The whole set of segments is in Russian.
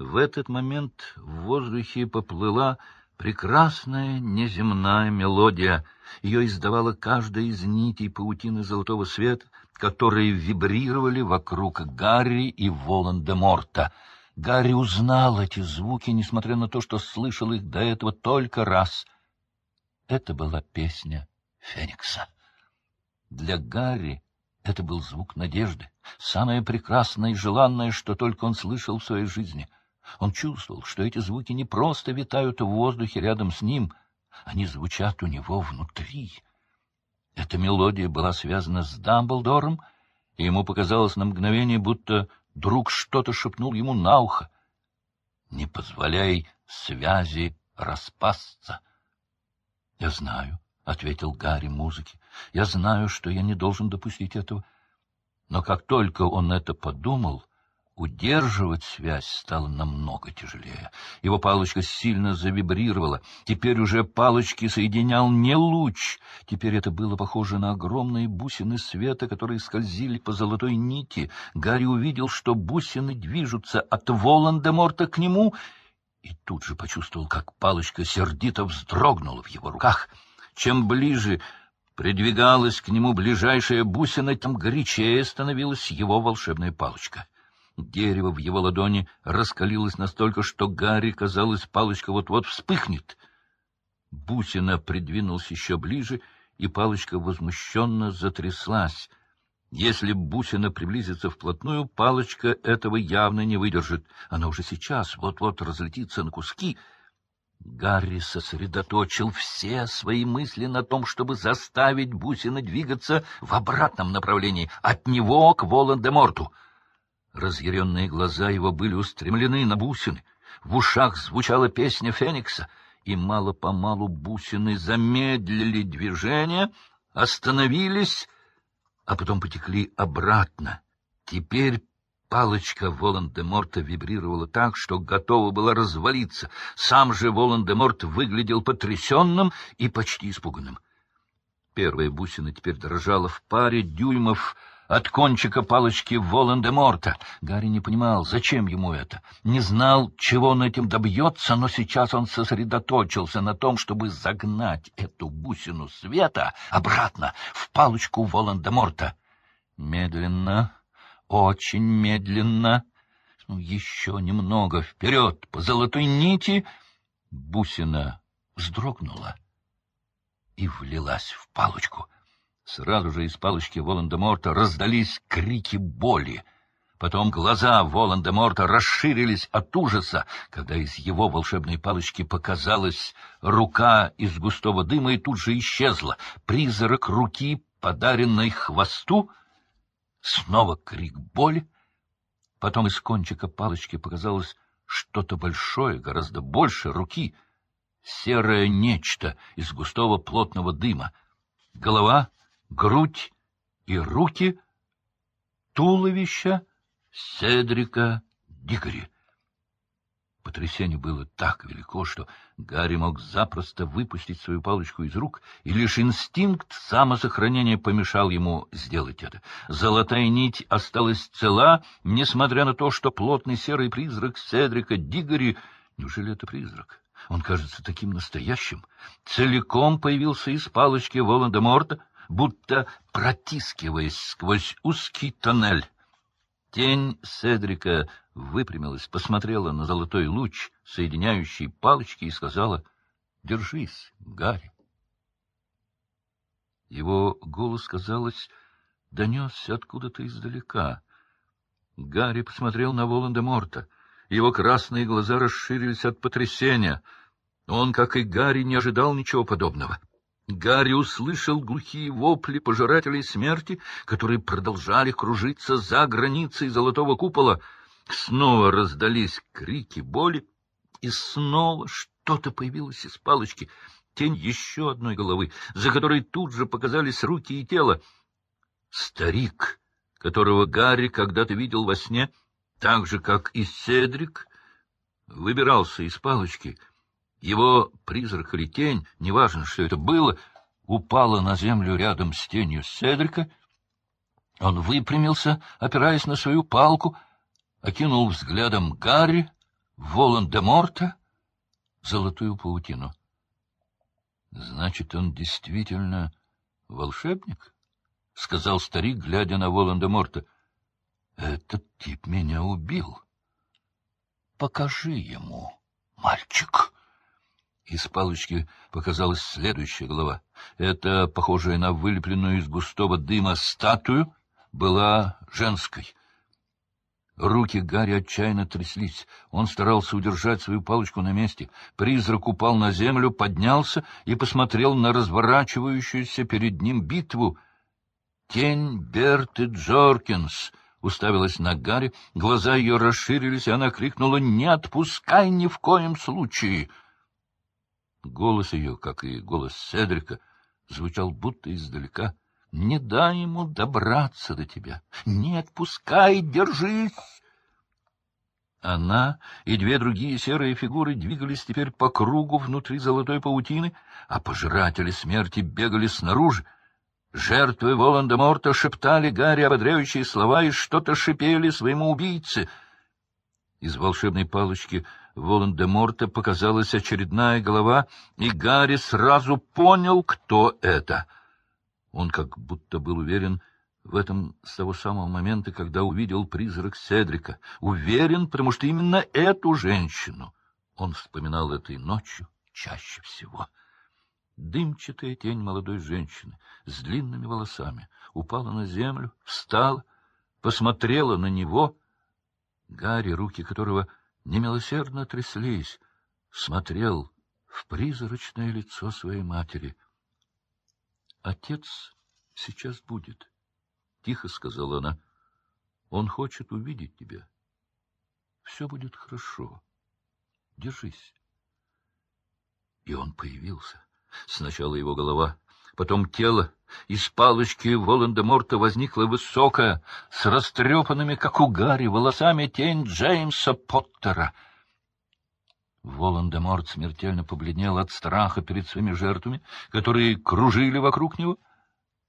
В этот момент в воздухе поплыла прекрасная неземная мелодия. Ее издавала каждая из нитей паутины золотого света, которые вибрировали вокруг Гарри и Волан-де-Морта. Гарри узнал эти звуки, несмотря на то, что слышал их до этого только раз. Это была песня Феникса. Для Гарри это был звук надежды, самое прекрасное и желанное, что только он слышал в своей жизни — он чувствовал, что эти звуки не просто витают в воздухе рядом с ним, они звучат у него внутри. Эта мелодия была связана с Дамблдором, и ему показалось на мгновение, будто друг что-то шепнул ему на ухо. «Не позволяй связи распасться». «Я знаю», — ответил Гарри музыке, — «я знаю, что я не должен допустить этого». Но как только он это подумал, Удерживать связь стало намного тяжелее. Его палочка сильно завибрировала. Теперь уже палочки соединял не луч. Теперь это было похоже на огромные бусины света, которые скользили по золотой нити. Гарри увидел, что бусины движутся от Волан-де-Морта к нему, и тут же почувствовал, как палочка сердито вздрогнула в его руках. Чем ближе придвигалась к нему ближайшая бусина, тем горячее становилась его волшебная палочка. Дерево в его ладони раскалилось настолько, что Гарри, казалось, палочка вот-вот вспыхнет. Бусина придвинулся еще ближе, и палочка возмущенно затряслась. Если бусина приблизится вплотную, палочка этого явно не выдержит. Она уже сейчас вот-вот разлетится на куски. Гарри сосредоточил все свои мысли на том, чтобы заставить бусины двигаться в обратном направлении, от него к Волан-де-Морту. Разъяренные глаза его были устремлены на бусины. В ушах звучала песня Феникса, и мало-помалу бусины замедлили движение, остановились, а потом потекли обратно. Теперь палочка Волан-де-Морта вибрировала так, что готова была развалиться. Сам же Волан-де-Морт выглядел потрясенным и почти испуганным. Первая бусина теперь дрожала в паре дюймов от кончика палочки Волан-де-Морта. Гарри не понимал, зачем ему это, не знал, чего он этим добьется, но сейчас он сосредоточился на том, чтобы загнать эту бусину света обратно в палочку Волан-де-Морта. Медленно, очень медленно, ну, еще немного вперед по золотой нити, бусина вздрогнула и влилась в палочку — Сразу же из палочки Волан-де-Морта раздались крики боли. Потом глаза Волан-де-Морта расширились от ужаса, когда из его волшебной палочки показалась рука из густого дыма и тут же исчезла. Призрак руки, подаренной хвосту, снова крик боли. Потом из кончика палочки показалось что-то большое, гораздо больше руки, серое нечто из густого плотного дыма. Голова грудь и руки, туловище Седрика Дигори. Потрясение было так велико, что Гарри мог запросто выпустить свою палочку из рук, и лишь инстинкт самосохранения помешал ему сделать это. Золотая нить осталась цела, несмотря на то, что плотный серый призрак Седрика Дигори... Неужели это призрак? Он кажется таким настоящим. Целиком появился из палочки Волан-де-Морта, будто протискиваясь сквозь узкий тоннель. Тень Седрика выпрямилась, посмотрела на золотой луч, соединяющий палочки, и сказала «Держись, Гарри». Его голос, казалось, донесся откуда-то издалека. Гарри посмотрел на Волан-де-Морта. Его красные глаза расширились от потрясения. Он, как и Гарри, не ожидал ничего подобного. Гарри услышал глухие вопли пожирателей смерти, которые продолжали кружиться за границей золотого купола. Снова раздались крики боли, и снова что-то появилось из палочки, тень еще одной головы, за которой тут же показались руки и тело. Старик, которого Гарри когда-то видел во сне, так же, как и Седрик, выбирался из палочки — его призрак или тень, неважно, что это было, упала на землю рядом с тенью Седрика. Он выпрямился, опираясь на свою палку, окинул взглядом Гарри. Волан-де-Морта золотую паутину. Значит, он действительно волшебник? — сказал старик, глядя на Волан-де-Морта. — Этот тип меня убил. Покажи ему, мальчик. Из палочки показалась следующая голова. Это, похожая на вылепленную из густого дыма статую, была женской. Руки Гарри отчаянно тряслись. Он старался удержать свою палочку на месте. Призрак упал на землю, поднялся и посмотрел на разворачивающуюся перед ним битву. Тень Берты Джоркинс уставилась на Гарри, глаза ее расширились, и она крикнула «Не отпускай ни в коем случае!» Голос ее, как и голос Седрика, звучал будто издалека — не дай ему добраться до тебя. Не отпускай, держись! Она и две другие серые фигуры двигались теперь по кругу внутри золотой паутины, а пожиратели смерти бегали снаружи. Жертвы Волан-де-Морта шептали Гарри ободряющие слова и что-то шипели своему убийце. Из волшебной палочки Волан-де-Морта показалась очередная голова, и Гарри сразу понял, кто это — он как будто был уверен в этом с того самого момента, когда увидел призрак Седрика. Уверен, потому что именно эту женщину он вспоминал этой ночью чаще всего. Дымчатая тень молодой женщины с длинными волосами упала на землю, встала, посмотрела на него. Гарри, руки которого немилосердно тряслись, смотрел в призрачное лицо своей матери —— Отец сейчас будет, — тихо сказала она. — Он хочет увидеть тебя. Все будет хорошо. Держись. И он появился. Сначала его голова, потом тело. Из палочки Волан-де-Морта возникла высокая, с растрепанными, как у Гарри, волосами тень Джеймса Поттера — Волан-де-Морт смертельно побледнел от страха перед своими жертвами, которые кружили вокруг него.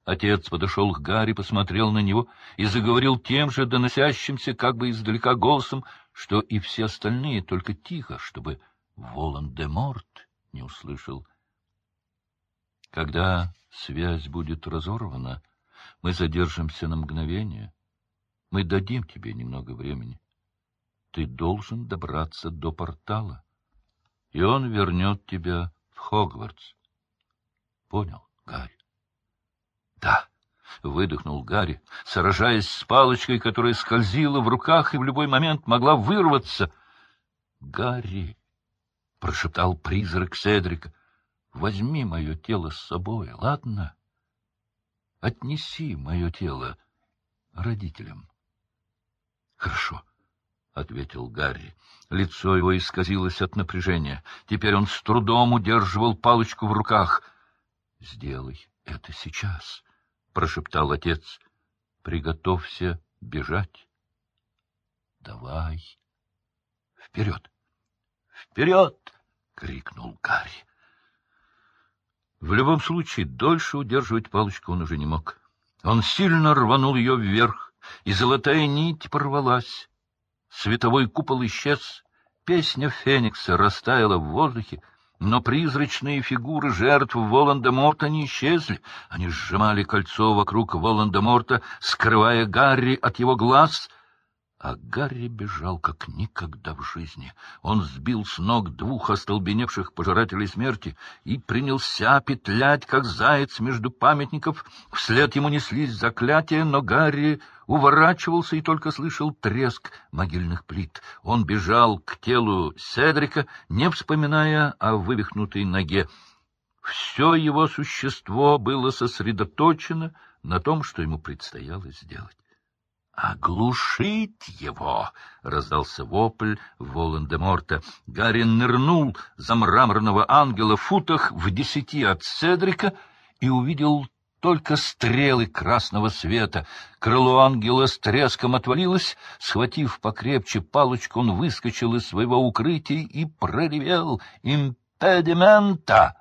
Отец подошел к Гарри, посмотрел на него и заговорил тем же доносящимся как бы издалека голосом, что и все остальные, только тихо, чтобы Волан-де-Морт не услышал. Когда связь будет разорвана, мы задержимся на мгновение. Мы дадим тебе немного времени. Ты должен добраться до портала и он вернет тебя в Хогвартс. Понял, Гарри? Да, выдохнул Гарри, сражаясь с палочкой, которая скользила в руках и в любой момент могла вырваться. Гарри, прошептал призрак Седрика, возьми мое тело с собой, ладно? Отнеси мое тело родителям. Хорошо. — ответил Гарри. Лицо его исказилось от напряжения. Теперь он с трудом удерживал палочку в руках. — Сделай это сейчас, — прошептал отец. — Приготовься бежать. — Давай. — Вперед! Вперед! — крикнул Гарри. В любом случае, дольше удерживать палочку он уже не мог. Он сильно рванул ее вверх, и золотая нить порвалась. Световой купол исчез, песня Феникса растаяла в воздухе, но призрачные фигуры жертв Волан-де-Морта не исчезли. Они сжимали кольцо вокруг Волан-де-Морта, скрывая Гарри от его глаз — а Гарри бежал как никогда в жизни. Он сбил с ног двух остолбеневших пожирателей смерти и принялся петлять, как заяц между памятников. Вслед ему неслись заклятия, но Гарри уворачивался и только слышал треск могильных плит. Он бежал к телу Седрика, не вспоминая о вывихнутой ноге. Все его существо было сосредоточено на том, что ему предстояло сделать. «Оглушить его!» — раздался вопль Волан-де-Морта. Гарри нырнул за мраморного ангела в футах в десяти от Седрика и увидел только стрелы красного света. Крыло ангела с треском отвалилось. Схватив покрепче палочку, он выскочил из своего укрытия и проревел «Импедимента!»